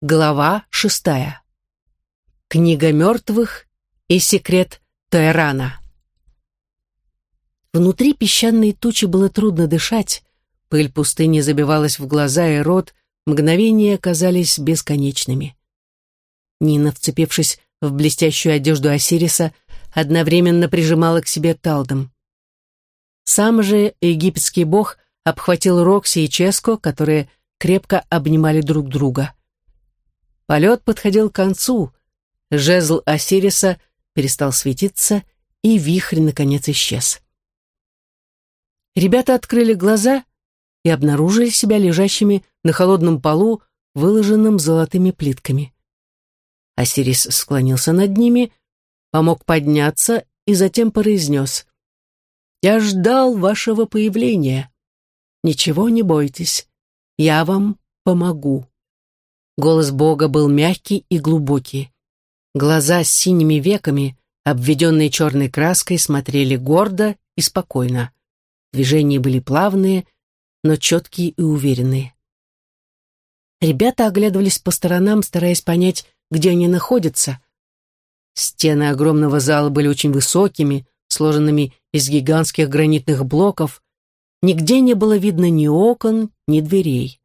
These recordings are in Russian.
Глава шестая. Книга мертвых и секрет Тайрана. Внутри песчаной тучи было трудно дышать, пыль пустыни забивалась в глаза и рот, мгновения казались бесконечными. Нина, вцепившись в блестящую одежду Осириса, одновременно прижимала к себе Талдом. Сам же египетский бог обхватил Рокси и Ческо, которые крепко обнимали друг друга. Полет подходил к концу, жезл Осириса перестал светиться, и вихрь, наконец, исчез. Ребята открыли глаза и обнаружили себя лежащими на холодном полу, выложенном золотыми плитками. Осирис склонился над ними, помог подняться и затем произнес. «Я ждал вашего появления. Ничего не бойтесь, я вам помогу». Голос Бога был мягкий и глубокий. Глаза с синими веками, обведенные черной краской, смотрели гордо и спокойно. Движения были плавные, но четкие и уверенные. Ребята оглядывались по сторонам, стараясь понять, где они находятся. Стены огромного зала были очень высокими, сложенными из гигантских гранитных блоков. Нигде не было видно ни окон, ни дверей.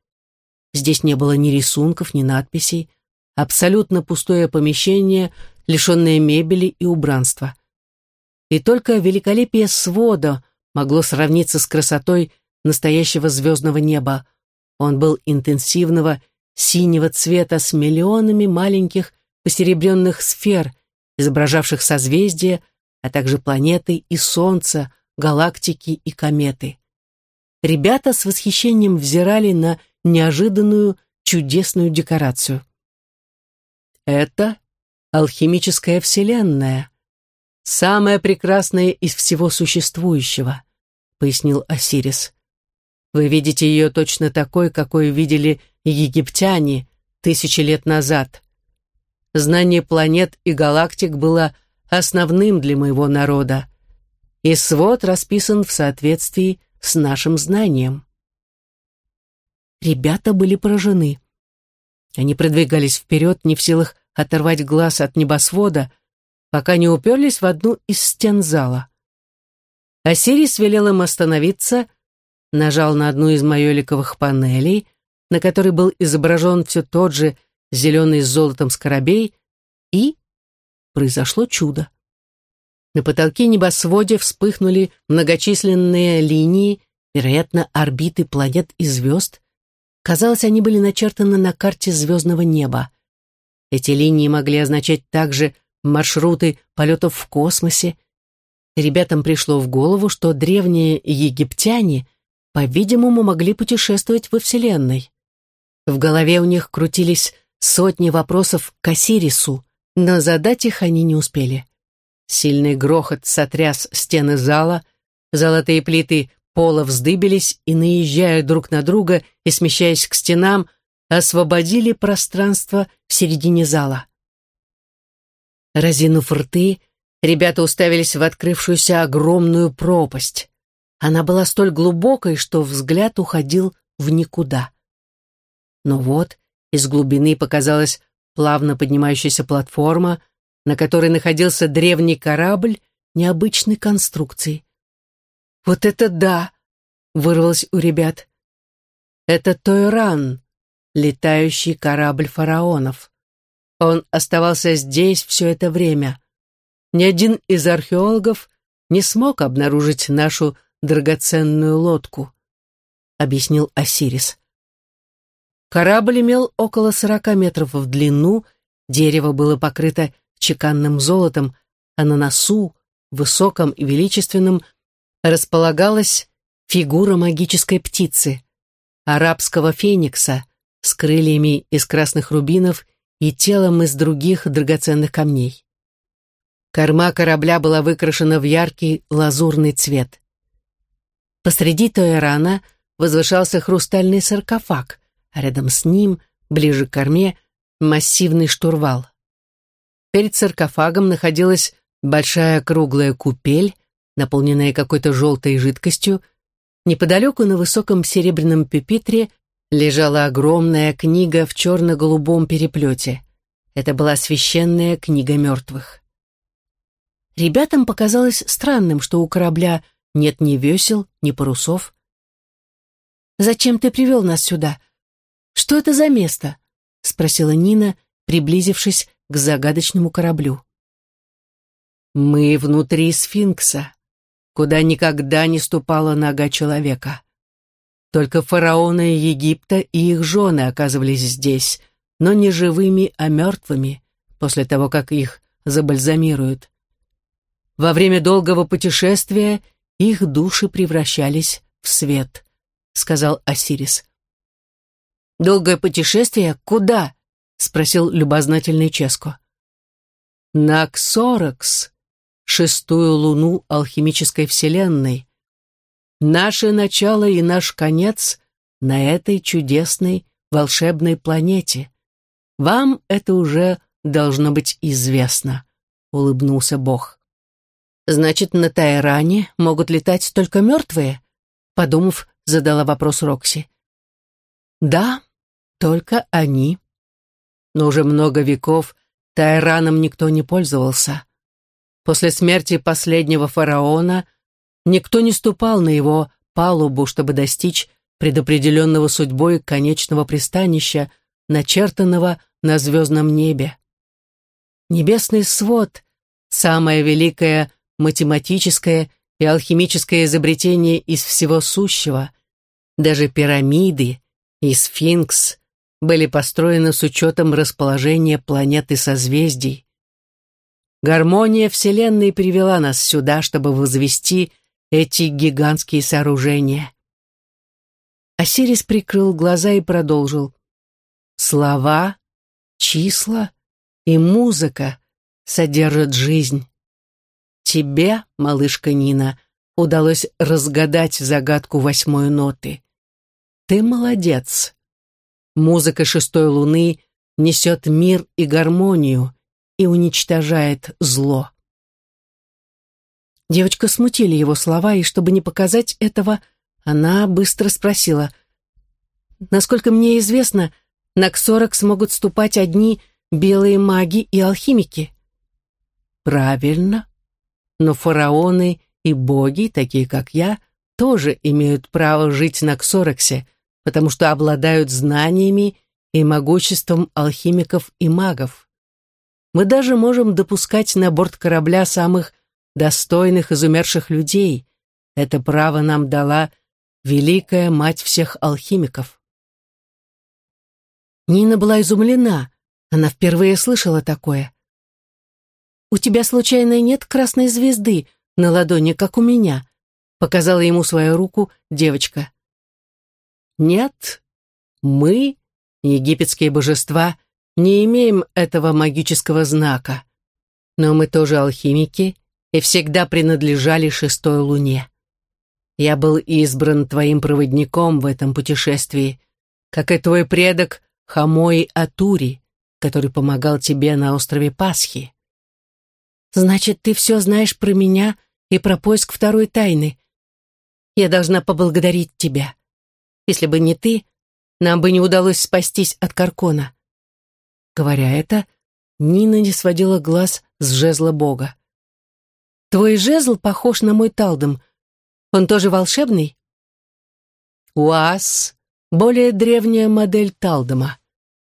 Здесь не было ни рисунков, ни надписей. Абсолютно пустое помещение, лишенное мебели и убранства. И только великолепие свода могло сравниться с красотой настоящего звездного неба. Он был интенсивного синего цвета с миллионами маленьких посеребренных сфер, изображавших созвездия, а также планеты и Солнце, галактики и кометы. Ребята с восхищением взирали на неожиданную чудесную декорацию. Это алхимическая вселенная, самая прекрасная из всего существующего, пояснил Осирис. Вы видите ее точно такой, какой видели египтяне тысячи лет назад. Знание планет и галактик было основным для моего народа, и свод расписан в соответствии с нашим знанием. Ребята были поражены. Они продвигались вперед, не в силах оторвать глаз от небосвода, пока не уперлись в одну из стен зала. Осирис велел им остановиться, нажал на одну из майоликовых панелей, на которой был изображен все тот же зеленый с золотом скоробей, и произошло чудо. На потолке небосводе вспыхнули многочисленные линии, вероятно, орбиты планет и звезд, Казалось, они были начертаны на карте звездного неба. Эти линии могли означать также маршруты полетов в космосе. Ребятам пришло в голову, что древние египтяне, по-видимому, могли путешествовать во Вселенной. В голове у них крутились сотни вопросов к Осирису, но задать их они не успели. Сильный грохот сотряс стены зала, золотые плиты пола вздыбились и, наезжая друг на друга и смещаясь к стенам, освободили пространство в середине зала. Разинув рты, ребята уставились в открывшуюся огромную пропасть. Она была столь глубокой, что взгляд уходил в никуда. Но вот из глубины показалась плавно поднимающаяся платформа, на которой находился древний корабль необычной конструкции. «Вот это да!» — вырвалось у ребят. «Это Тойран, летающий корабль фараонов. Он оставался здесь все это время. Ни один из археологов не смог обнаружить нашу драгоценную лодку», — объяснил Осирис. Корабль имел около сорока метров в длину, дерево было покрыто чеканным золотом, а на носу, высоком и величественном, располагалась фигура магической птицы, арабского феникса с крыльями из красных рубинов и телом из других драгоценных камней. Корма корабля была выкрашена в яркий лазурный цвет. Посреди Тойрана возвышался хрустальный саркофаг, а рядом с ним, ближе к корме, массивный штурвал. Перед саркофагом находилась большая круглая купель, наполненная какой-то желтой жидкостью, неподалеку на высоком серебряном пепитре лежала огромная книга в черно-голубом переплете. Это была священная книга мертвых. Ребятам показалось странным, что у корабля нет ни весел, ни парусов. «Зачем ты привел нас сюда? Что это за место?» — спросила Нина, приблизившись к загадочному кораблю. «Мы внутри сфинкса, куда никогда не ступала нога человека. Только фараоны Египта и их жены оказывались здесь, но не живыми, а мертвыми, после того, как их забальзамируют. Во время долгого путешествия их души превращались в свет, сказал Осирис. «Долгое путешествие? Куда?» — спросил любознательный Ческо. «На Ксоракс, шестую луну алхимической вселенной. Наше начало и наш конец на этой чудесной волшебной планете. Вам это уже должно быть известно», — улыбнулся Бог. «Значит, на Тайране могут летать только мертвые?» Подумав, задала вопрос Рокси. «Да, только они. Но уже много веков Тайраном никто не пользовался. После смерти последнего фараона никто не ступал на его палубу, чтобы достичь предопределенного судьбой конечного пристанища, начертанного на звездном небе. Небесный свод — самое великое математическое и алхимическое изобретение из всего сущего. Даже пирамиды и сфинкс были построены с учетом расположения планет и созвездий. Гармония Вселенной привела нас сюда, чтобы возвести эти гигантские сооружения. Осирис прикрыл глаза и продолжил. Слова, числа и музыка содержат жизнь. Тебе, малышка Нина, удалось разгадать загадку восьмой ноты. Ты молодец. Музыка шестой луны несет мир и гармонию и уничтожает зло. Девочка смутили его слова, и чтобы не показать этого, она быстро спросила. «Насколько мне известно, на Ксорок смогут ступать одни белые маги и алхимики». «Правильно», но фараоны и боги, такие как я, тоже имеют право жить на Ксорексе, потому что обладают знаниями и могуществом алхимиков и магов. Мы даже можем допускать на борт корабля самых достойных из умерших людей. Это право нам дала великая мать всех алхимиков. Нина была изумлена. Она впервые слышала такое. «У тебя, случайно, нет красной звезды на ладони, как у меня?» Показала ему свою руку девочка. «Нет, мы, египетские божества, не имеем этого магического знака. Но мы тоже алхимики и всегда принадлежали шестой луне. Я был избран твоим проводником в этом путешествии, как и твой предок Хамой Атури, который помогал тебе на острове Пасхи. Значит, ты все знаешь про меня и про поиск второй тайны. Я должна поблагодарить тебя. Если бы не ты, нам бы не удалось спастись от Каркона. Говоря это, Нина не сводила глаз с жезла Бога. Твой жезл похож на мой талдом. Он тоже волшебный? УАЗ — более древняя модель талдома.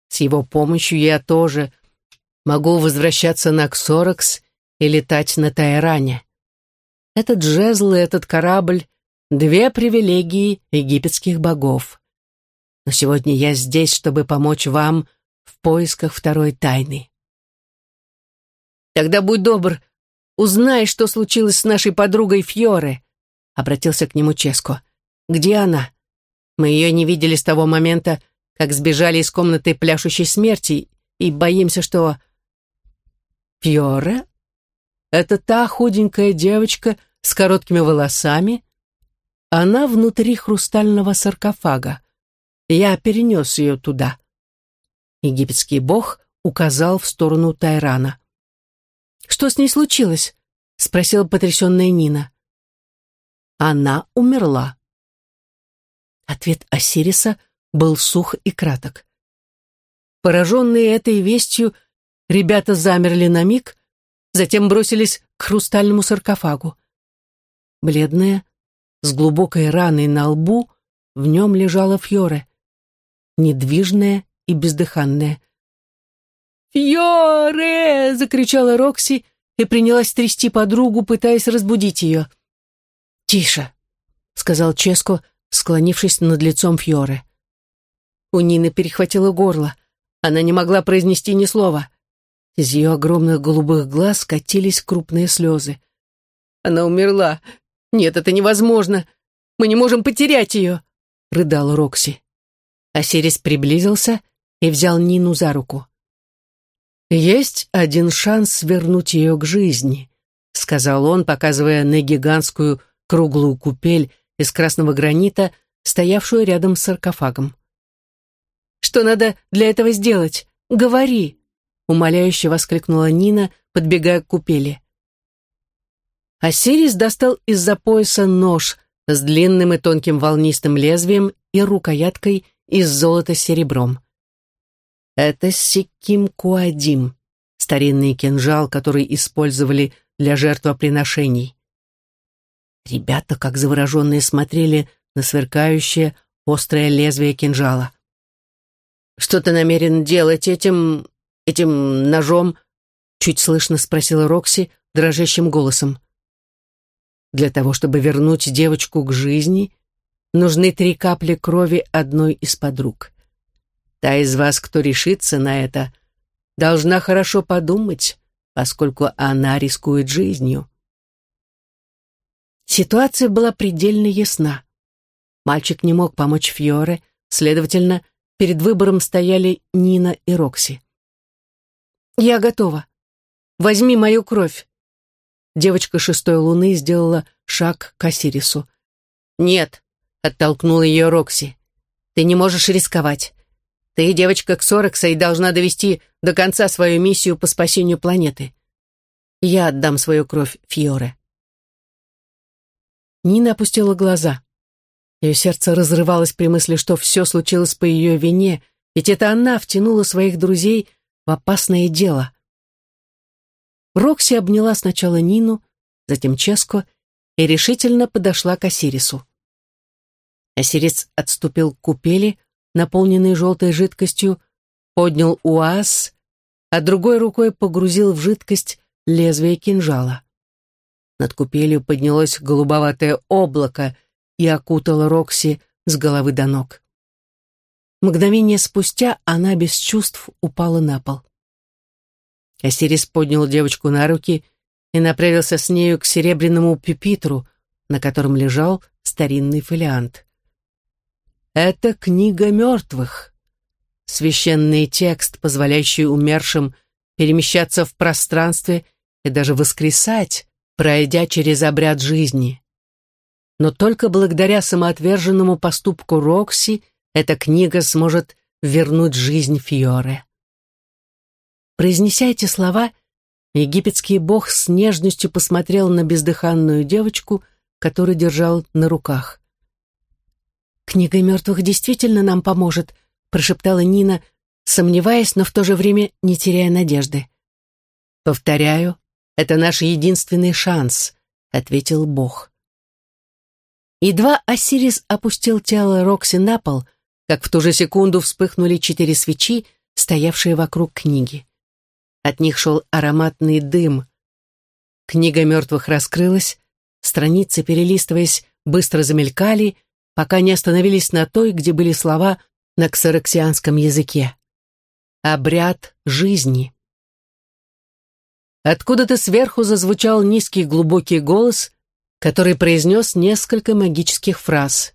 С его помощью я тоже могу возвращаться на Ксоракс и летать на Тайране. Этот жезл и этот корабль — две привилегии египетских богов. Но сегодня я здесь, чтобы помочь вам в поисках второй тайны. «Тогда будь добр, узнай, что случилось с нашей подругой Фьоре», — обратился к нему Ческо. «Где она? Мы ее не видели с того момента, как сбежали из комнаты пляшущей смерти, и боимся, что...» «Фьоре?» Это та худенькая девочка с короткими волосами. Она внутри хрустального саркофага. Я перенес ее туда. Египетский бог указал в сторону Тайрана. «Что с ней случилось?» — спросила потрясенная Нина. «Она умерла». Ответ Осириса был сух и краток. Пораженные этой вестью, ребята замерли на миг, затем бросились к хрустальному саркофагу. Бледная, с глубокой раной на лбу, в нем лежала Фьоре, недвижная и бездыханная. «Фьоре!» — закричала Рокси и принялась трясти подругу, пытаясь разбудить ее. «Тише!» — сказал Ческо, склонившись над лицом Фьоре. У Нины перехватило горло. Она не могла произнести ни слова. Из ее огромных голубых глаз катились крупные слезы. «Она умерла! Нет, это невозможно! Мы не можем потерять ее!» — рыдала Рокси. Осирис приблизился и взял Нину за руку. «Есть один шанс вернуть ее к жизни», — сказал он, показывая на гигантскую круглую купель из красного гранита, стоявшую рядом с саркофагом. «Что надо для этого сделать? Говори!» — умоляюще воскликнула Нина, подбегая к купели. Осирис достал из-за пояса нож с длинным и тонким волнистым лезвием и рукояткой из золота с серебром. Это Сиким-Куадим, старинный кинжал, который использовали для жертвоприношений. Ребята, как завороженные, смотрели на сверкающее острое лезвие кинжала. «Что ты намерен делать этим... этим ножом?» Чуть слышно спросила Рокси дрожащим голосом. «Для того, чтобы вернуть девочку к жизни, нужны три капли крови одной из подруг. Та из вас, кто решится на это, должна хорошо подумать, поскольку она рискует жизнью. Ситуация была предельно ясна. Мальчик не мог помочь Фьоре, следовательно, перед выбором стояли Нина и Рокси. «Я готова. Возьми мою кровь». Девочка шестой луны сделала шаг к Осирису. «Нет», — оттолкнула ее Рокси. «Ты не можешь рисковать. Ты девочка Ксорекса и должна довести до конца свою миссию по спасению планеты. Я отдам свою кровь Фьоре. Нина опустила глаза. Ее сердце разрывалось при мысли, что все случилось по ее вине, ведь это она втянула своих друзей в опасное дело. Рокси обняла сначала Нину, затем Ческо и решительно подошла к Осирису. Осирис отступил к купели, наполненный желтой жидкостью, поднял уаз, а другой рукой погрузил в жидкость лезвие кинжала. Над купелью поднялось голубоватое облако и окутало Рокси с головы до ног. Мгновение спустя она без чувств упала на пол. Осирис поднял девочку на руки и направился с нею к серебряному пюпитру, на котором лежал старинный фолиант. Это книга мертвых. Священный текст, позволяющий умершим перемещаться в пространстве и даже воскресать, пройдя через обряд жизни. Но только благодаря самоотверженному поступку Рокси эта книга сможет вернуть жизнь Фьоре. Произнеся эти слова, египетский бог с нежностью посмотрел на бездыханную девочку, которую держал на руках. «Книга мертвых действительно нам поможет», прошептала Нина, сомневаясь, но в то же время не теряя надежды. «Повторяю, это наш единственный шанс», — ответил Бог. Едва Осирис опустил тело Рокси на пол, как в ту же секунду вспыхнули четыре свечи, стоявшие вокруг книги. От них шел ароматный дым. Книга мертвых раскрылась, страницы, перелистываясь, быстро замелькали, пока не остановились на той, где были слова на ксараксианском языке. «Обряд жизни». Откуда-то сверху зазвучал низкий глубокий голос, который произнес несколько магических фраз.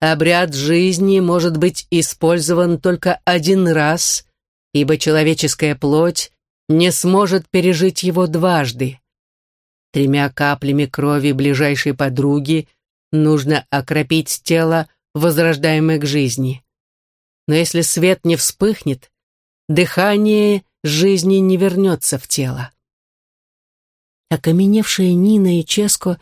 «Обряд жизни может быть использован только один раз, ибо человеческая плоть не сможет пережить его дважды. Тремя каплями крови ближайшей подруги – Нужно окропить тело, возрождаемое к жизни. Но если свет не вспыхнет, дыхание жизни не вернется в тело. Окаменевшие Нина и Ческо,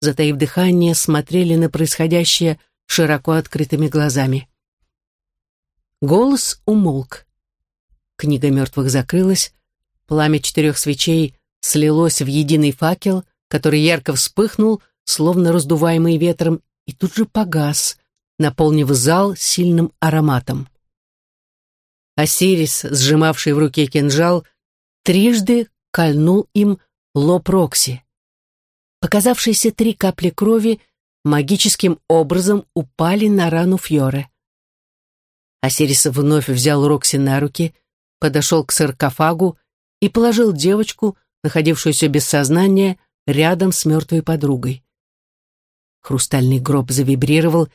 затаив дыхание, смотрели на происходящее широко открытыми глазами. Голос умолк. Книга мертвых закрылась, пламя четырех свечей слилось в единый факел, который ярко вспыхнул, словно раздуваемый ветром, и тут же погас, наполнив зал сильным ароматом. Осирис, сжимавший в руке кинжал, трижды кольнул им лоб Рокси. Показавшиеся три капли крови магическим образом упали на рану Фьоре. Осирис вновь взял Рокси на руки, подошел к саркофагу и положил девочку, находившуюся без сознания, рядом с мертвой подругой. Хрустальный гроб завибрировал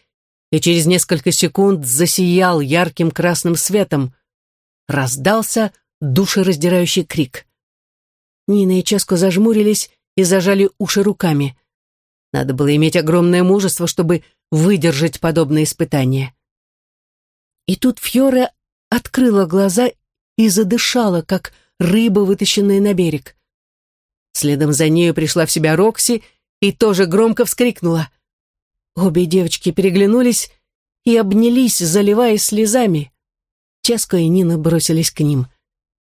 и через несколько секунд засиял ярким красным светом. Раздался душераздирающий крик. Нина и Ческо зажмурились и зажали уши руками. Надо было иметь огромное мужество, чтобы выдержать подобное испытание. И тут Фьора открыла глаза и задышала, как рыба, вытащенная на берег. Следом за нею пришла в себя Рокси и тоже громко вскрикнула. Обе девочки переглянулись и обнялись, заливаясь слезами. Ческа и Нина бросились к ним.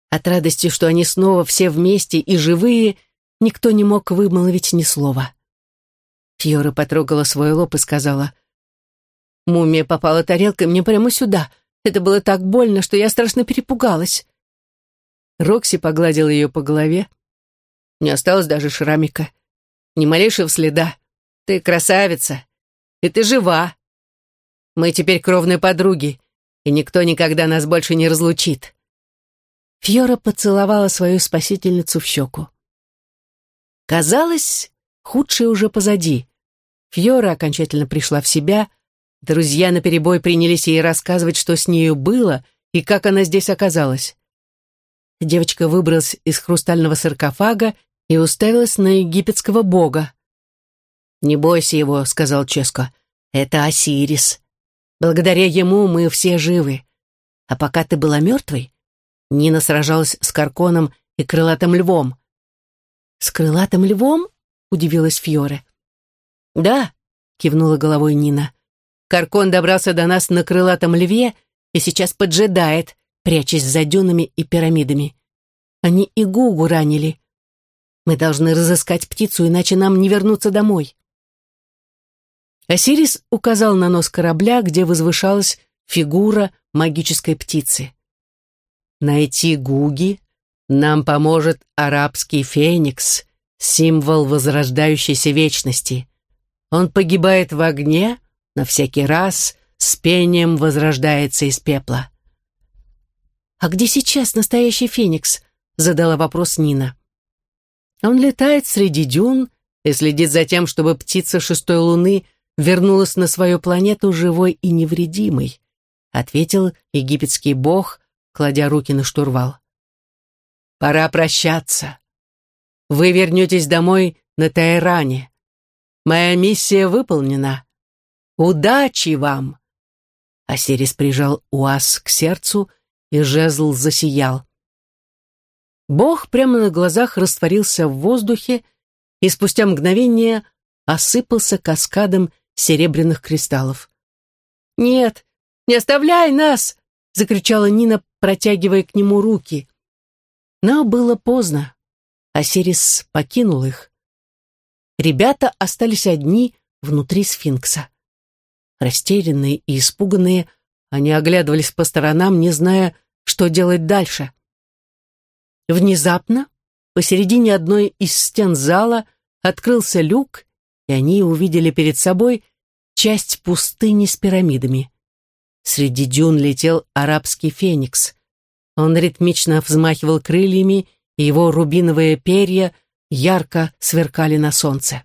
От радости, что они снова все вместе и живые, никто не мог вымолвить ни слова. Фьора потрогала свой лоб и сказала, «Мумия попала тарелкой мне прямо сюда. Это было так больно, что я страшно перепугалась». Рокси погладила ее по голове. Не осталось даже шрамика. Ни малейшего следа. Ты красавица. И ты жива. Мы теперь кровные подруги, и никто никогда нас больше не разлучит. Фьора поцеловала свою спасительницу в щеку. Казалось, худшее уже позади. Фьора окончательно пришла в себя, друзья наперебой принялись ей рассказывать, что с нею было и как она здесь оказалась. Девочка выбралась из хрустального саркофага и уставилась на египетского бога. «Не бойся его», — сказал Ческо. «Это Осирис. Благодаря ему мы все живы. А пока ты была мертвой, Нина сражалась с Карконом и крылатым львом». «С крылатым львом?» — удивилась Фьоре. «Да», — кивнула головой Нина. «Каркон добрался до нас на крылатом льве и сейчас поджидает, прячась за дюнами и пирамидами. Они и Гугу ранили. Мы должны разыскать птицу, иначе нам не вернуться домой». Осирис указал на нос корабля, где возвышалась фигура магической птицы. Найти Гуги нам поможет арабский феникс, символ возрождающейся вечности. Он погибает в огне, на всякий раз с пением возрождается из пепла. «А где сейчас настоящий феникс?» — задала вопрос Нина. Он летает среди дюн и следит за тем, чтобы птица шестой луны — вернулась на свою планету живой и невредимой, ответил египетский бог, кладя руки на штурвал. Пора прощаться. Вы вернетесь домой на Тайране. Моя миссия выполнена. Удачи вам!» Осирис прижал Уаз к сердцу, и жезл засиял. Бог прямо на глазах растворился в воздухе и спустя мгновение осыпался каскадом серебряных кристаллов. «Нет, не оставляй нас!» — закричала Нина, протягивая к нему руки. Но было поздно. Осирис покинул их. Ребята остались одни внутри сфинкса. Растерянные и испуганные, они оглядывались по сторонам, не зная, что делать дальше. Внезапно посередине одной из стен зала открылся люк, и они увидели перед собой часть пустыни с пирамидами. Среди дюн летел арабский феникс. Он ритмично взмахивал крыльями, и его рубиновые перья ярко сверкали на солнце.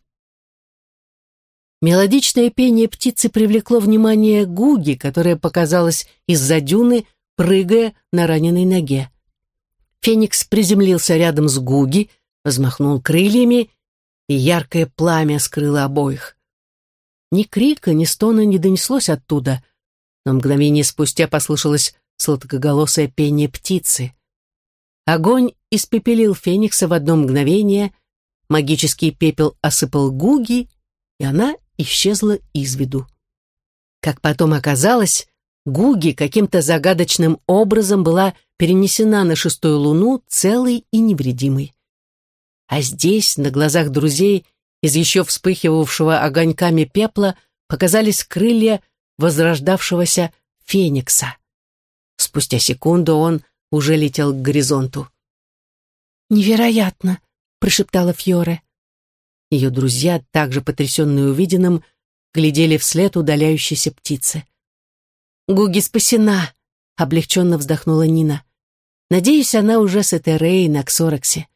Мелодичное пение птицы привлекло внимание Гуги, которая показалась из-за дюны, прыгая на раненой ноге. Феникс приземлился рядом с Гуги, взмахнул крыльями и яркое пламя скрыло обоих. Ни крика, ни стона не донеслось оттуда, но мгновение спустя послышалось сладкоголосое пение птицы. Огонь испепелил Феникса в одно мгновение, магический пепел осыпал Гуги, и она исчезла из виду. Как потом оказалось, Гуги каким-то загадочным образом была перенесена на шестую луну целой и невредимой. А здесь, на глазах друзей, из еще вспыхивавшего огоньками пепла показались крылья возрождавшегося феникса. Спустя секунду он уже летел к горизонту. «Невероятно!» — прошептала Фьоре. Ее друзья, также потрясенные увиденным, глядели вслед удаляющейся птицы. «Гуги спасена!» — облегченно вздохнула Нина. «Надеюсь, она уже с Этерей на Ксороксе.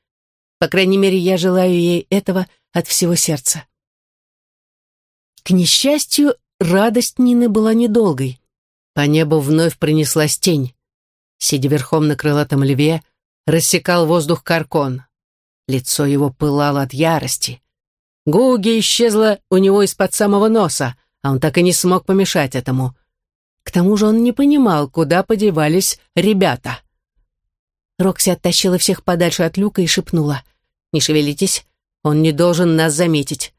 По крайней мере, я желаю ей этого от всего сердца». К несчастью, радость Нины была недолгой. По небу вновь пронеслась тень. Сидя верхом на крылатом льве, рассекал воздух каркон. Лицо его пылало от ярости. Гуги исчезла у него из-под самого носа, а он так и не смог помешать этому — к тому же он не понимал, куда подевались ребята. Рокси оттащила всех подальше от люка и шепнула. «Не шевелитесь, он не должен нас заметить».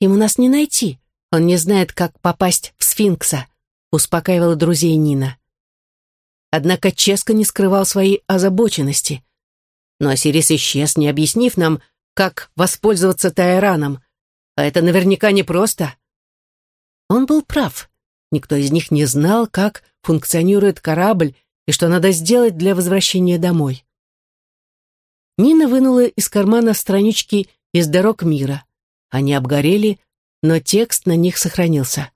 «Ему нас не найти, он не знает, как попасть в сфинкса», успокаивала друзей Нина. Однако Ческо не скрывал своей озабоченности. Но Осирис исчез, не объяснив нам, как воспользоваться Тайраном. А это наверняка непросто. Он был прав. Никто из них не знал, как функционирует корабль и что надо сделать для возвращения домой. Нина вынула из кармана странички из «Дорог мира». Они обгорели, но текст на них сохранился.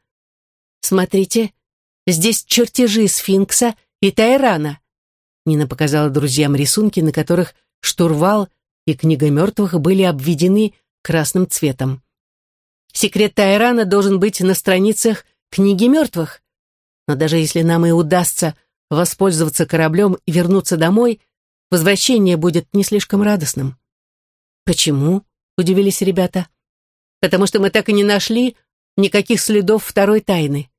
«Смотрите, здесь чертежи сфинкса и Тайрана». Нина показала друзьям рисунки, на которых штурвал и книга мертвых были обведены красным цветом. Секрет Тайрана должен быть на страницах книги мертвых. Но даже если нам и удастся воспользоваться кораблем и вернуться домой, возвращение будет не слишком радостным. «Почему?» — удивились ребята. «Потому что мы так и не нашли никаких следов второй тайны.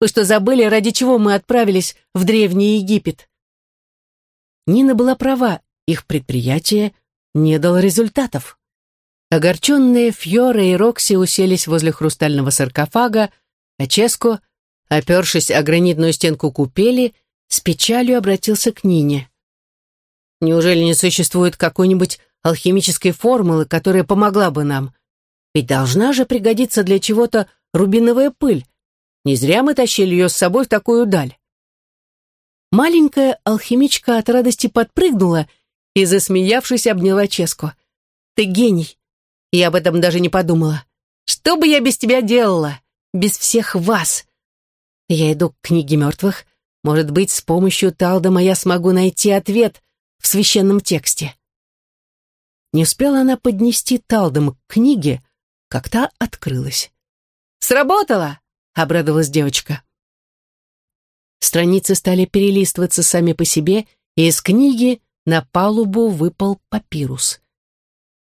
Вы что, забыли, ради чего мы отправились в Древний Египет?» Нина была права, их предприятие не дало результатов. Огорченные Фьора и Рокси уселись возле хрустального саркофага, а Ческо, опершись о гранитную стенку купели, с печалью обратился к Нине. «Неужели не существует какой-нибудь алхимической формулы, которая помогла бы нам? Ведь должна же пригодиться для чего-то рубиновая пыль. Не зря мы тащили ее с собой в такую даль». Маленькая алхимичка от радости подпрыгнула и, засмеявшись, обняла Ческо. «Ты гений! Я об этом даже не подумала. Что бы я без тебя делала?» без всех вас. Я иду к книге мертвых. Может быть, с помощью Талдома я смогу найти ответ в священном тексте. Не успела она поднести Талдом к книге, как та открылась. «Сработало!» — обрадовалась девочка. Страницы стали перелистываться сами по себе, и из книги на палубу выпал папирус.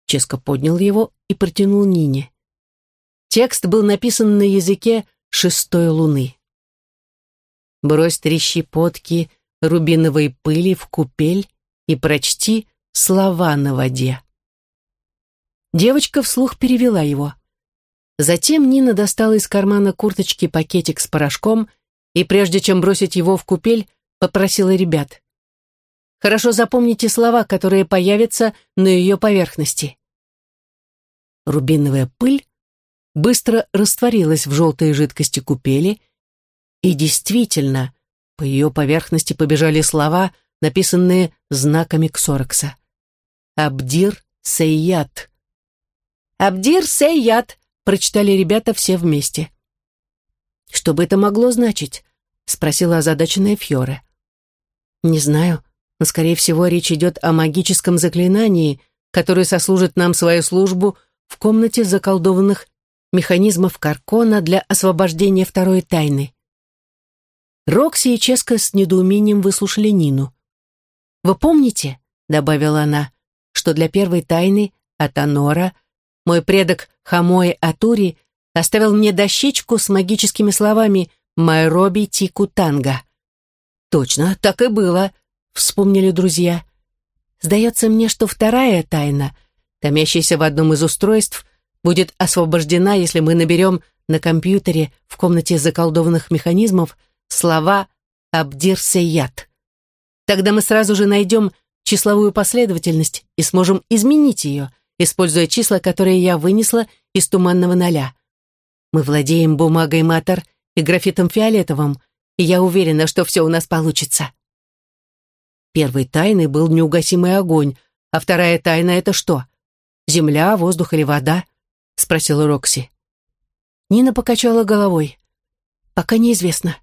Ческо поднял его и протянул Нине. Текст был написан на языке шестой луны. Брось три щепотки рубиновой пыли в купель и прочти слова на воде. Девочка вслух перевела его. Затем Нина достала из кармана курточки пакетик с порошком и, прежде чем бросить его в купель, попросила ребят. «Хорошо запомните слова, которые появятся на ее поверхности». Рубиновая пыль быстро растворилась в желтой жидкости купели, и действительно, по ее поверхности побежали слова, написанные знаками Ксорокса. «Абдир Сейят». «Абдир Сейят», — прочитали ребята все вместе. «Что бы это могло значить?» — спросила озадаченная Фьоре. «Не знаю, но, скорее всего, речь идет о магическом заклинании, которое сослужит нам свою службу в комнате заколдованных механизмов Каркона для освобождения второй тайны. Рокси и Ческа с недоумением выслушали Нину. «Вы помните, — добавила она, — что для первой тайны от Анора мой предок Хамои Атури оставил мне дощечку с магическими словами «Майроби Тику Танга». «Точно, так и было», — вспомнили друзья. «Сдается мне, что вторая тайна, томящаяся в одном из устройств, будет освобождена, если мы наберем на компьютере в комнате заколдованных механизмов слова «Абдир-Сейят». Тогда мы сразу же найдем числовую последовательность и сможем изменить ее, используя числа, которые я вынесла из туманного ноля. Мы владеем бумагой матер и графитом фиолетовым, и я уверена, что все у нас получится. Первой тайной был неугасимый огонь, а вторая тайна — это что? Земля, воздух или вода? — спросила Рокси. Нина покачала головой. «Пока неизвестно.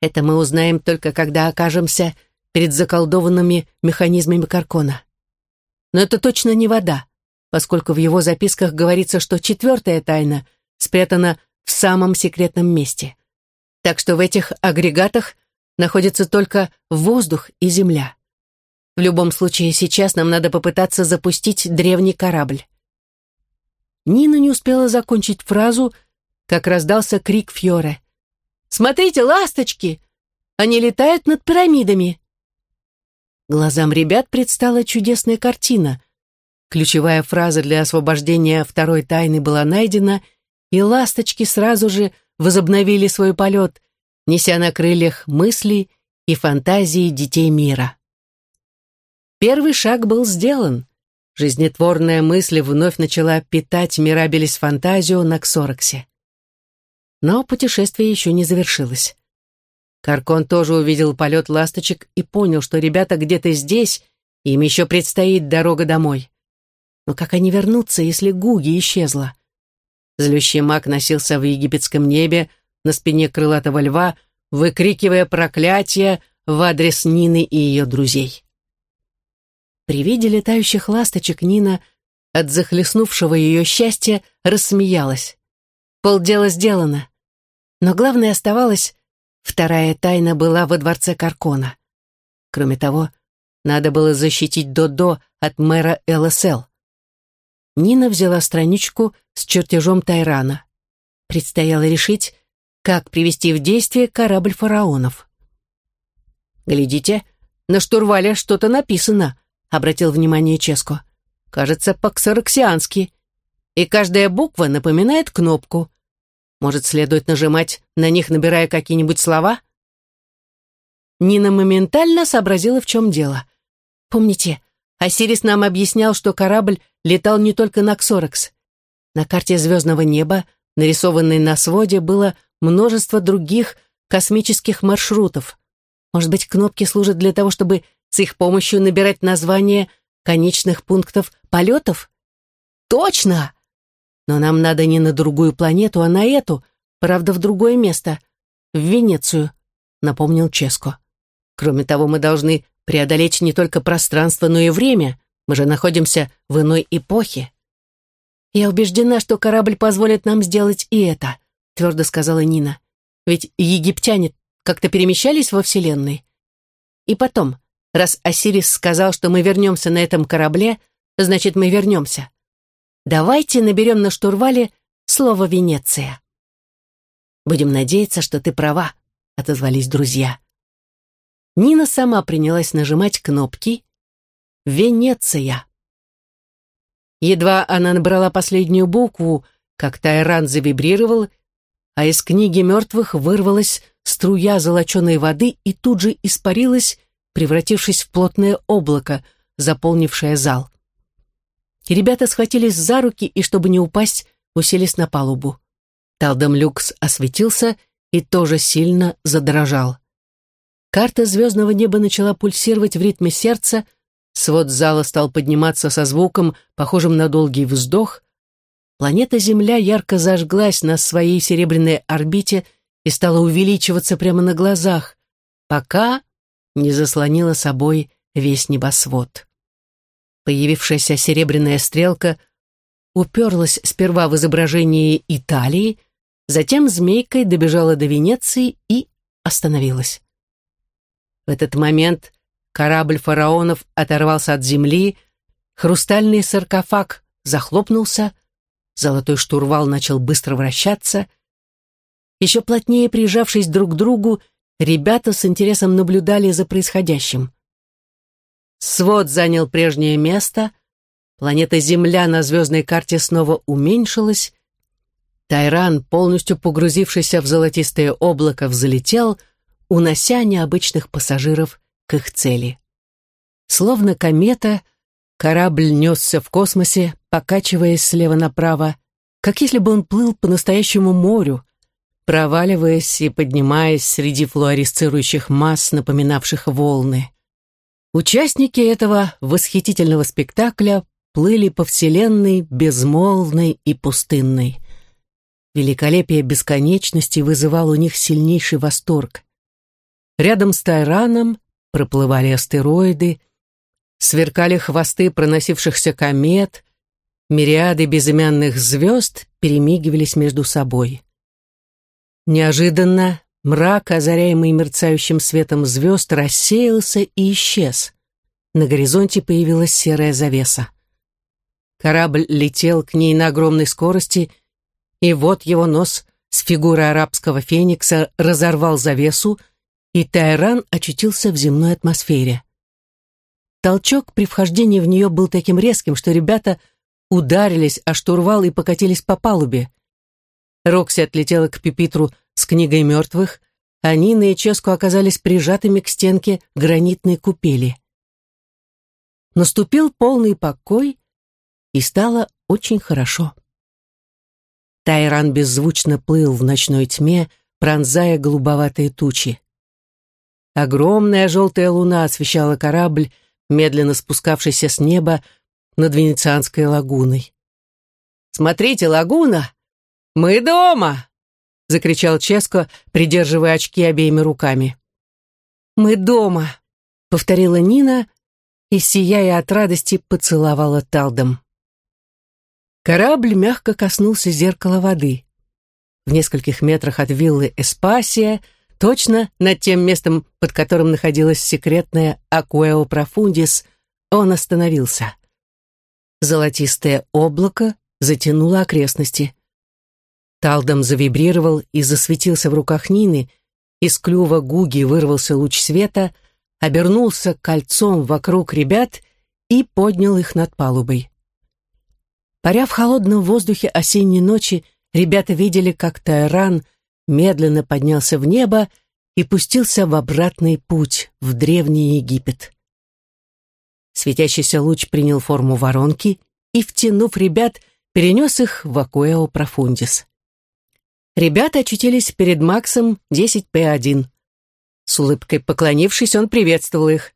Это мы узнаем только, когда окажемся перед заколдованными механизмами Каркона. Но это точно не вода, поскольку в его записках говорится, что четвертая тайна спрятана в самом секретном месте. Так что в этих агрегатах находится только воздух и земля. В любом случае, сейчас нам надо попытаться запустить древний корабль. Нина не успела закончить фразу, как раздался крик Фьоре. «Смотрите, ласточки! Они летают над пирамидами!» Глазам ребят предстала чудесная картина. Ключевая фраза для освобождения второй тайны была найдена, и ласточки сразу же возобновили свой полет, неся на крыльях мысли и фантазии детей мира. Первый шаг был сделан. Жизнетворная мысль вновь начала питать Мирабелис фантазию на Ксороксе. Но путешествие еще не завершилось. Каркон тоже увидел полет ласточек и понял, что ребята где-то здесь, им еще предстоит дорога домой. Но как они вернутся, если Гуги исчезла? Злющий маг носился в египетском небе на спине крылатого льва, выкрикивая проклятия в адрес Нины и ее друзей. При виде летающих ласточек Нина от захлестнувшего ее счастья рассмеялась. Полдела сделано. Но главное оставалось, вторая тайна была во дворце Каркона. Кроме того, надо было защитить Додо от мэра ЛСЛ. Нина взяла страничку с чертежом Тайрана. Предстояло решить, как привести в действие корабль фараонов. «Глядите, на штурвале что-то написано», — обратил внимание Ческо. «Кажется, по-ксараксиански. И каждая буква напоминает кнопку. Может, следует нажимать на них, набирая какие-нибудь слова? Нина моментально сообразила, в чем дело. Помните, Осирис нам объяснял, что корабль летал не только на Ксорекс. На карте звездного неба, нарисованной на своде, было множество других космических маршрутов. Может быть, кнопки служат для того, чтобы с их помощью набирать названия конечных пунктов полетов? Точно! Но нам надо не на другую планету, а на эту, правда, в другое место, в Венецию, напомнил Ческо. Кроме того, мы должны преодолеть не только пространство, но и время. Мы же находимся в иной эпохе. Я убеждена, что корабль позволит нам сделать и это, твердо сказала Нина. Ведь египтяне как-то перемещались во Вселенной. И потом, раз Осирис сказал, что мы вернемся на этом корабле, значит, мы вернемся. Давайте наберем на штурвале слово «Венеция». «Будем надеяться, что ты права», — отозвались друзья. Нина сама принялась нажимать кнопки «Венеция». Едва она набрала последнюю букву, как Тайран завибрировал, а из книги мертвых вырвалась струя золоченой воды и тут же испарилась, превратившись в плотное облако, заполнившее зал ребята схватились за руки и, чтобы не упасть, уселись на палубу. Талдом Люкс осветился и тоже сильно задрожал. Карта звездного неба начала пульсировать в ритме сердца, свод зала стал подниматься со звуком, похожим на долгий вздох. Планета Земля ярко зажглась на своей серебряной орбите и стала увеличиваться прямо на глазах, пока не заслонила собой весь небосвод. Появившаяся серебряная стрелка уперлась сперва в изображение Италии, затем змейкой добежала до Венеции и остановилась. В этот момент корабль фараонов оторвался от земли, хрустальный саркофаг захлопнулся, золотой штурвал начал быстро вращаться. Еще плотнее прижавшись друг к другу, ребята с интересом наблюдали за происходящим. Свод занял прежнее место, планета Земля на звездной карте снова уменьшилась, Тайран, полностью погрузившийся в золотистое облако, взлетел, унося необычных пассажиров к их цели. Словно комета, корабль несся в космосе, покачиваясь слева направо, как если бы он плыл по настоящему морю, проваливаясь и поднимаясь среди флуоресцирующих масс, напоминавших волны. Участники этого восхитительного спектакля плыли по вселенной безмолвной и пустынной. Великолепие бесконечности вызывало у них сильнейший восторг. Рядом с Тайраном проплывали астероиды, сверкали хвосты проносившихся комет, мириады безымянных звезд перемигивались между собой. Неожиданно мрак, озаряемый мерцающим светом звезд, рассеялся и исчез. На горизонте появилась серая завеса. Корабль летел к ней на огромной скорости, и вот его нос с фигурой арабского феникса разорвал завесу, и Тайран очутился в земной атмосфере. Толчок при вхождении в нее был таким резким, что ребята ударились о штурвал и покатились по палубе. Рокси отлетела к пепитру с книгой мертвых, а Нина и оказались прижатыми к стенке гранитной купели. Наступил полный покой, и стало очень хорошо. Тайран беззвучно плыл в ночной тьме, пронзая голубоватые тучи. Огромная желтая луна освещала корабль, медленно спускавшийся с неба над Венецианской лагуной. «Смотрите, лагуна! Мы дома!» — закричал Ческо, придерживая очки обеими руками. «Мы дома!» — повторила Нина и, сияя от радости, поцеловала Талдом. Корабль мягко коснулся зеркала воды. В нескольких метрах от виллы Эспасия, точно над тем местом, под которым находилась секретная Акуэо Профундис, он остановился. Золотистое облако затянуло окрестности. Талдом завибрировал и засветился в руках Нины, из клюва Гуги вырвался луч света — обернулся кольцом вокруг ребят и поднял их над палубой. Паря в холодном воздухе осенней ночи, ребята видели, как Тайран медленно поднялся в небо и пустился в обратный путь в Древний Египет. Светящийся луч принял форму воронки и, втянув ребят, перенес их в Акуэо Профундис. Ребята очутились перед Максом 10П1. С улыбкой поклонившись, он приветствовал их.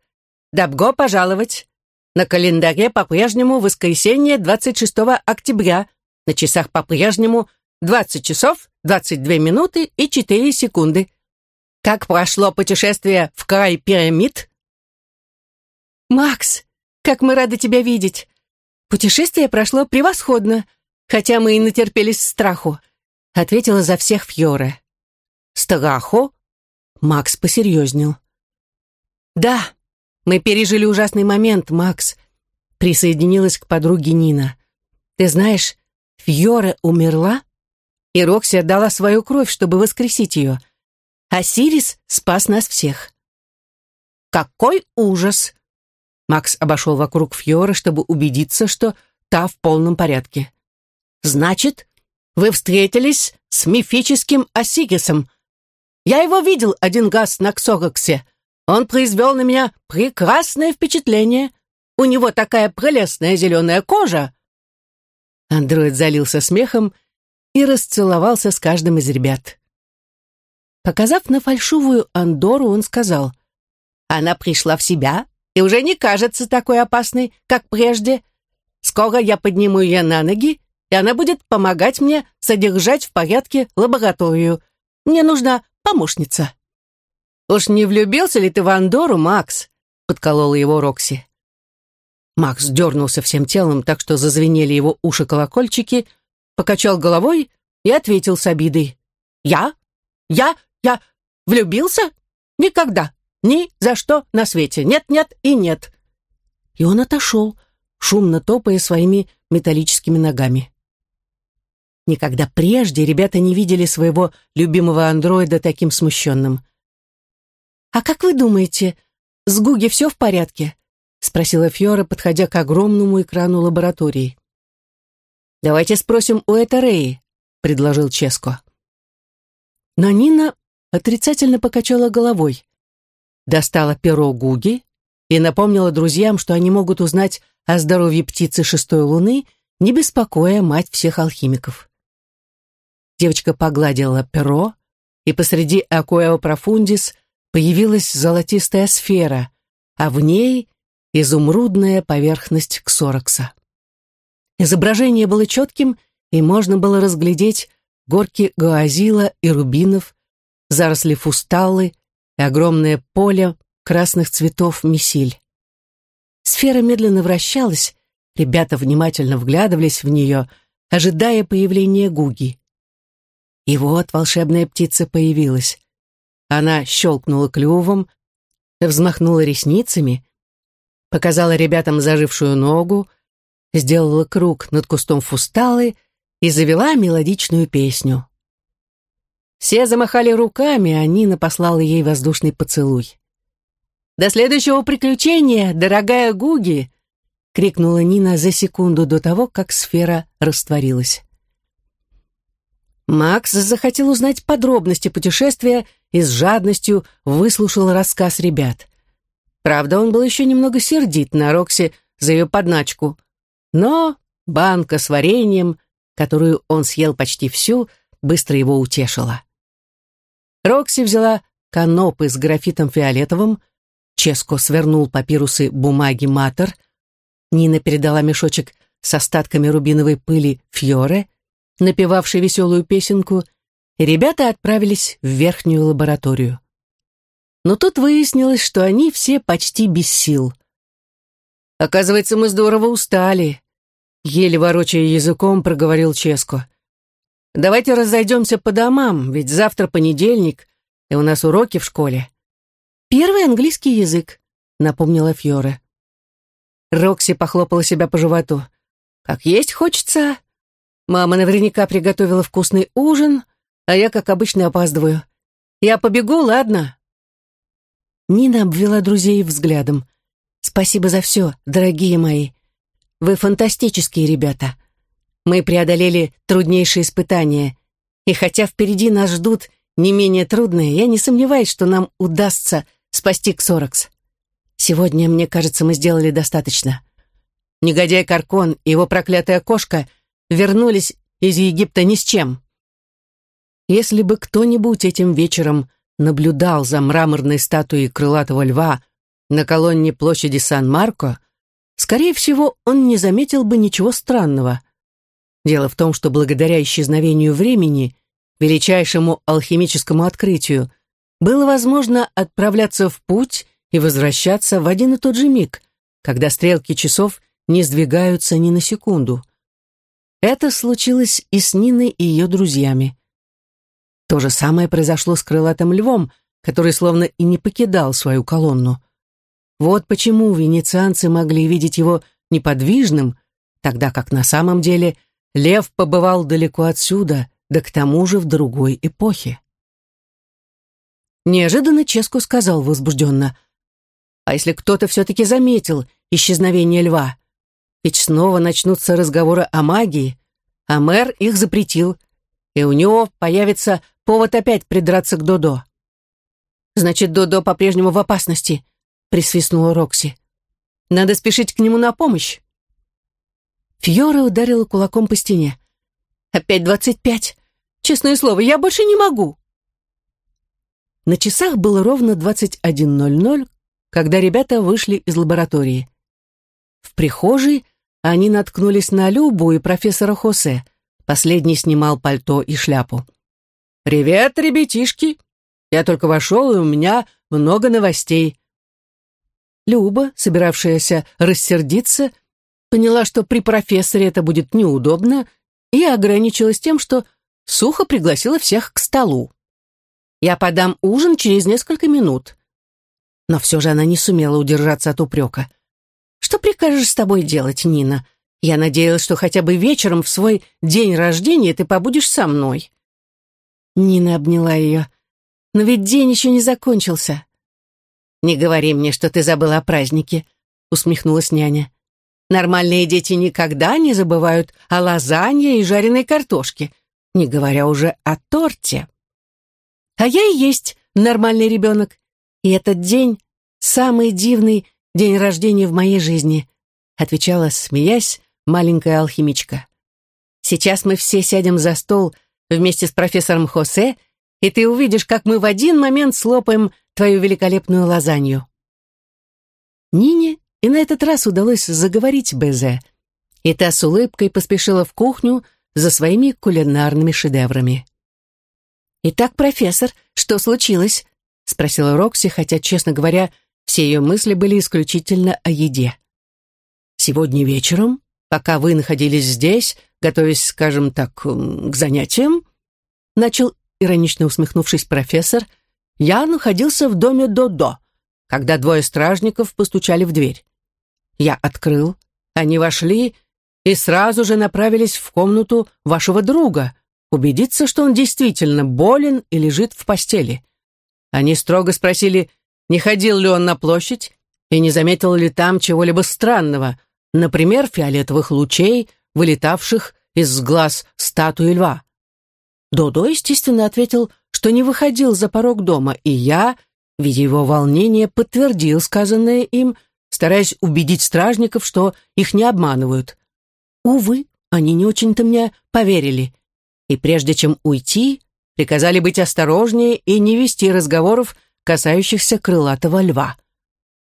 «Добго пожаловать! На календаре по-прежнему воскресенье 26 октября, на часах по-прежнему 20 часов, 22 минуты и 4 секунды. Как прошло путешествие в край пирамид?» «Макс, как мы рады тебя видеть! Путешествие прошло превосходно, хотя мы и натерпелись страху», ответила за всех Фьоре. «Страху?» Макс посерьезнел. «Да, мы пережили ужасный момент, Макс», присоединилась к подруге Нина. «Ты знаешь, Фьора умерла, и Рокси отдала свою кровь, чтобы воскресить ее. А Сирис спас нас всех». «Какой ужас!» Макс обошел вокруг Фьоры, чтобы убедиться, что та в полном порядке. «Значит, вы встретились с мифическим Осигисом, я его видел один газ на Ксороксе. Он произвел на меня прекрасное впечатление. У него такая прелестная зеленая кожа. Андроид залился смехом и расцеловался с каждым из ребят. Показав на фальшивую Андору, он сказал, «Она пришла в себя и уже не кажется такой опасной, как прежде. Скоро я подниму ее на ноги, и она будет помогать мне содержать в порядке лабораторию. Мне нужна помощница». «Уж не влюбился ли ты в Андору, Макс?» — подколола его Рокси. Макс дернулся всем телом, так что зазвенели его уши-колокольчики, покачал головой и ответил с обидой. «Я? Я? Я влюбился? Никогда! Ни за что на свете! Нет, нет и нет!» И он отошел, шумно топая своими металлическими ногами. Никогда прежде ребята не видели своего любимого андроида таким смущенным. «А как вы думаете, с Гуги все в порядке?» — спросила Фьора, подходя к огромному экрану лаборатории. «Давайте спросим у Этареи», — предложил Ческо. Но Нина отрицательно покачала головой. Достала перо Гуги и напомнила друзьям, что они могут узнать о здоровье птицы шестой луны, не беспокоя мать всех алхимиков. Девочка погладила перо, и посреди Акуэо Профундис появилась золотистая сфера, а в ней изумрудная поверхность ксорокса. Изображение было четким, и можно было разглядеть горки гуазила и рубинов, заросли фусталы и огромное поле красных цветов месиль. Сфера медленно вращалась, ребята внимательно вглядывались в нее, ожидая появления Гуги. И вот волшебная птица появилась. Она щелкнула клювом, взмахнула ресницами, показала ребятам зажившую ногу, сделала круг над кустом фусталы и завела мелодичную песню. Все замахали руками, а Нина послала ей воздушный поцелуй. «До следующего приключения, дорогая Гуги!» — крикнула Нина за секунду до того, как сфера растворилась. Макс захотел узнать подробности путешествия и с жадностью выслушал рассказ ребят. Правда, он был еще немного сердит на Рокси за ее подначку. Но банка с вареньем, которую он съел почти всю, быстро его утешила. Рокси взяла канопы с графитом фиолетовым, Ческо свернул папирусы бумаги матер, Нина передала мешочек с остатками рубиновой пыли Фьоре, напевавший веселую песенку, и ребята отправились в верхнюю лабораторию. Но тут выяснилось, что они все почти без сил. «Оказывается, мы здорово устали», — еле ворочая языком проговорил Ческо. «Давайте разойдемся по домам, ведь завтра понедельник, и у нас уроки в школе». «Первый английский язык», — напомнила Фьора. Рокси похлопала себя по животу. «Как есть хочется. Мама наверняка приготовила вкусный ужин, а я, как обычно, опаздываю. Я побегу, ладно?» Нина обвела друзей взглядом. «Спасибо за все, дорогие мои. Вы фантастические ребята. Мы преодолели труднейшие испытания, и хотя впереди нас ждут не менее трудные, я не сомневаюсь, что нам удастся спасти Ксоракс. Сегодня, мне кажется, мы сделали достаточно. Негодяй Каркон и его проклятая кошка — вернулись из Египта ни с чем. Если бы кто-нибудь этим вечером наблюдал за мраморной статуей крылатого льва на колонне площади Сан-Марко, скорее всего, он не заметил бы ничего странного. Дело в том, что благодаря исчезновению времени, величайшему алхимическому открытию, было возможно отправляться в путь и возвращаться в один и тот же миг, когда стрелки часов не сдвигаются ни на секунду. Это случилось и с Ниной и ее друзьями. То же самое произошло с крылатым львом, который словно и не покидал свою колонну. Вот почему венецианцы могли видеть его неподвижным, тогда как на самом деле лев побывал далеко отсюда, да к тому же в другой эпохе. Неожиданно Ческу сказал возбужденно, «А если кто-то все-таки заметил исчезновение льва? Ведь снова начнутся разговоры о магии, а мэр их запретил, и у него появится повод опять придраться к Додо. «Значит, Додо по-прежнему в опасности», — присвистнула Рокси. «Надо спешить к нему на помощь». Фьора ударила кулаком по стене. «Опять двадцать пять. Честное слово, я больше не могу». На часах было ровно двадцать один ноль ноль, когда ребята вышли из лаборатории. В прихожей они наткнулись на Любу и профессора Хосе. Последний снимал пальто и шляпу. «Привет, ребятишки! Я только вошел, и у меня много новостей». Люба, собиравшаяся рассердиться, поняла, что при профессоре это будет неудобно, и ограничилась тем, что сухо пригласила всех к столу. «Я подам ужин через несколько минут». Но все же она не сумела удержаться от упрека. Что прикажешь с тобой делать, Нина? Я надеялась, что хотя бы вечером в свой день рождения ты побудешь со мной». Нина обняла ее. «Но ведь день еще не закончился». «Не говори мне, что ты забыла о празднике», — усмехнулась няня. «Нормальные дети никогда не забывают о лазанье и жареной картошке, не говоря уже о торте». А я и есть нормальный ребенок. И этот день — самый дивный день рождения в моей жизни», отвечала, смеясь, маленькая алхимичка. «Сейчас мы все сядем за стол вместе с профессором Хосе, и ты увидишь, как мы в один момент слопаем твою великолепную лазанью». Нине и на этот раз удалось заговорить Безе, и та с улыбкой поспешила в кухню за своими кулинарными шедеврами. «Итак, профессор, что случилось?» — спросила Рокси, хотя, честно говоря, все ее мысли были исключительно о еде. «Сегодня вечером, пока вы находились здесь, готовясь, скажем так, к занятиям, начал, иронично усмехнувшись профессор, я находился в доме Додо, когда двое стражников постучали в дверь. Я открыл, они вошли и сразу же направились в комнату вашего друга, убедиться, что он действительно болен и лежит в постели. Они строго спросили, не ходил ли он на площадь и не заметил ли там чего-либо странного, например, фиолетовых лучей, вылетавших из глаз статуи льва. Додо, естественно, ответил, что не выходил за порог дома, и я, видя его волнение, подтвердил сказанное им, стараясь убедить стражников, что их не обманывают. Увы, они не очень-то мне поверили, и прежде чем уйти, приказали быть осторожнее и не вести разговоров, касающихся крылатого льва.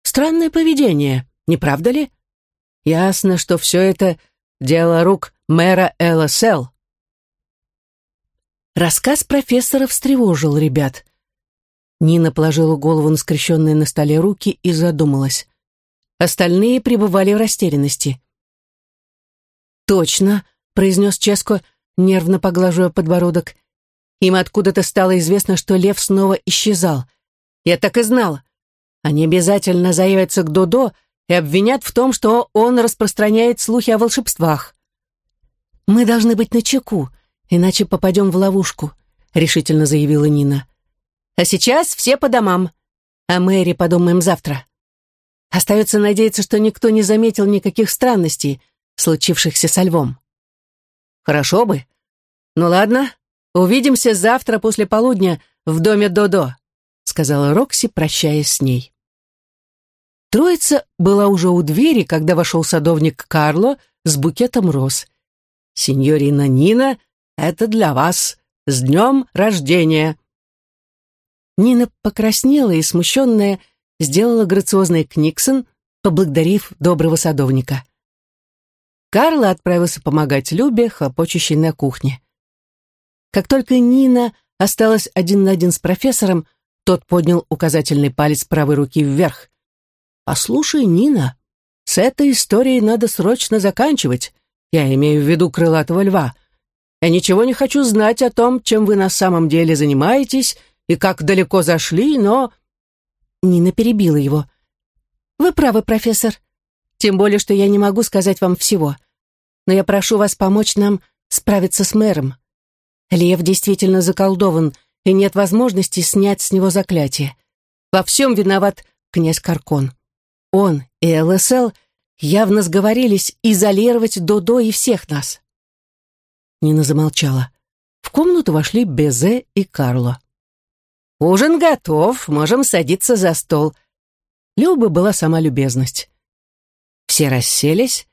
Странное поведение, не правда ли? Ясно, что все это дело рук мэра ЛСЛ. Рассказ профессора встревожил ребят. Нина положила голову на скрещенные на столе руки и задумалась. Остальные пребывали в растерянности. «Точно», — произнес Ческо, нервно поглаживая подбородок. «Им откуда-то стало известно, что лев снова исчезал. Я так и знал. Они обязательно заявятся к Додо и обвинят в том, что он распространяет слухи о волшебствах. Мы должны быть начеку, иначе попадем в ловушку», — решительно заявила Нина. «А сейчас все по домам. О Мэри подумаем завтра. Остается надеяться, что никто не заметил никаких странностей, случившихся со львом. Хорошо бы. Ну ладно, увидимся завтра после полудня в доме Додо, сказала Рокси, прощаясь с ней. Троица была уже у двери, когда вошел садовник Карло с букетом роз. «Синьорина Нина, это для вас. С днем рождения!» Нина покраснела и, смущенная, сделала грациозный книксон, поблагодарив доброго садовника. Карла отправился помогать Любе, хлопочущей на кухне. Как только Нина осталась один на один с профессором, тот поднял указательный палец правой руки вверх. «Послушай, Нина, с этой историей надо срочно заканчивать. Я имею в виду крылатого льва. Я ничего не хочу знать о том, чем вы на самом деле занимаетесь и как далеко зашли, но...» Нина перебила его. «Вы правы, профессор. Тем более, что я не могу сказать вам всего. Но я прошу вас помочь нам справиться с мэром. Лев действительно заколдован, и нет возможности снять с него заклятие. Во всем виноват князь Каркон. Он и ЛСЛ явно сговорились изолировать Додо и всех нас. Нина замолчала. В комнату вошли Безе и Карло. «Ужин готов, можем садиться за стол». Люба была сама любезность. Все расселись,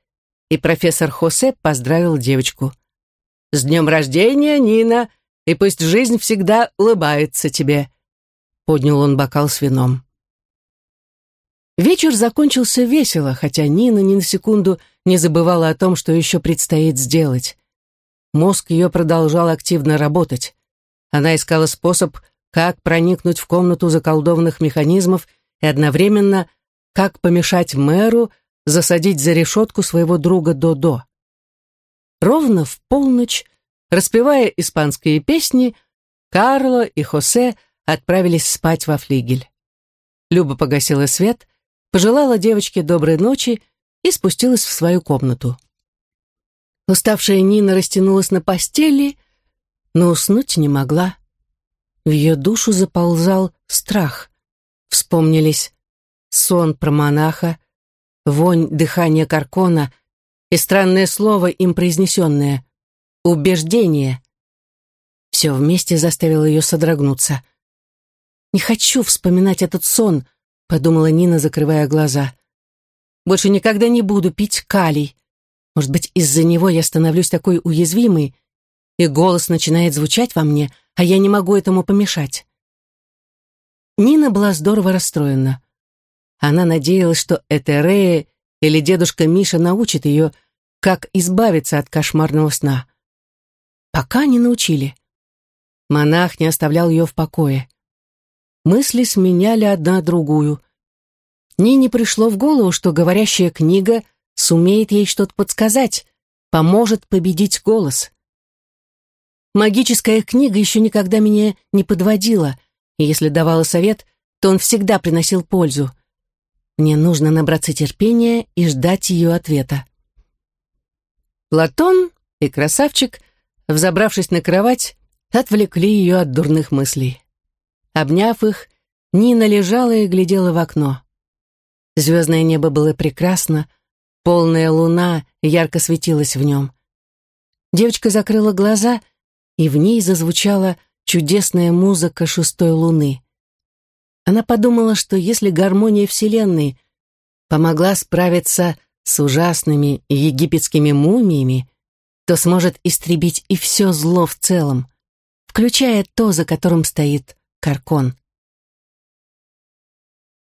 и профессор Хосе поздравил девочку. «С днем рождения, Нина, и пусть жизнь всегда улыбается тебе!» Поднял он бокал с вином. Вечер закончился весело, хотя Нина ни на секунду не забывала о том, что еще предстоит сделать. Мозг ее продолжал активно работать. Она искала способ, как проникнуть в комнату заколдованных механизмов и одновременно как помешать мэру засадить за решетку своего друга Додо. Ровно в полночь, распевая испанские песни, Карло и Хосе отправились спать во флигель. Люба погасила свет, пожелала девочке доброй ночи и спустилась в свою комнату. Уставшая Нина растянулась на постели, но уснуть не могла. В ее душу заползал страх. Вспомнились сон про монаха, вонь дыхания Каркона и странное слово, им произнесенное — убеждение. Все вместе заставило ее содрогнуться. Не хочу вспоминать этот сон, подумала Нина, закрывая глаза. Больше никогда не буду пить калий. Может быть, из-за него я становлюсь такой уязвимой, и голос начинает звучать во мне, а я не могу этому помешать. Нина была здорово расстроена. Она надеялась, что Этерея или дедушка Миша научит ее, как избавиться от кошмарного сна. Пока не научили. Монах не оставлял ее в покое. Мысли сменяли одна другую. Нине пришло в голову, что говорящая книга сумеет ей что-то подсказать, поможет победить голос. Магическая книга еще никогда меня не подводила, и если давала совет, то он всегда приносил пользу. Мне нужно набраться терпения и ждать ее ответа. Платон и красавчик, взобравшись на кровать, отвлекли ее от дурных мыслей. Обняв их, Нина лежала и глядела в окно. Звездное небо было прекрасно, полная луна ярко светилась в нем. Девочка закрыла глаза, и в ней зазвучала чудесная музыка шестой луны. Она подумала, что если гармония Вселенной помогла справиться с ужасными египетскими мумиями, то сможет истребить и все зло в целом, включая то, за которым стоит Каркон.